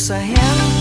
Cause I am.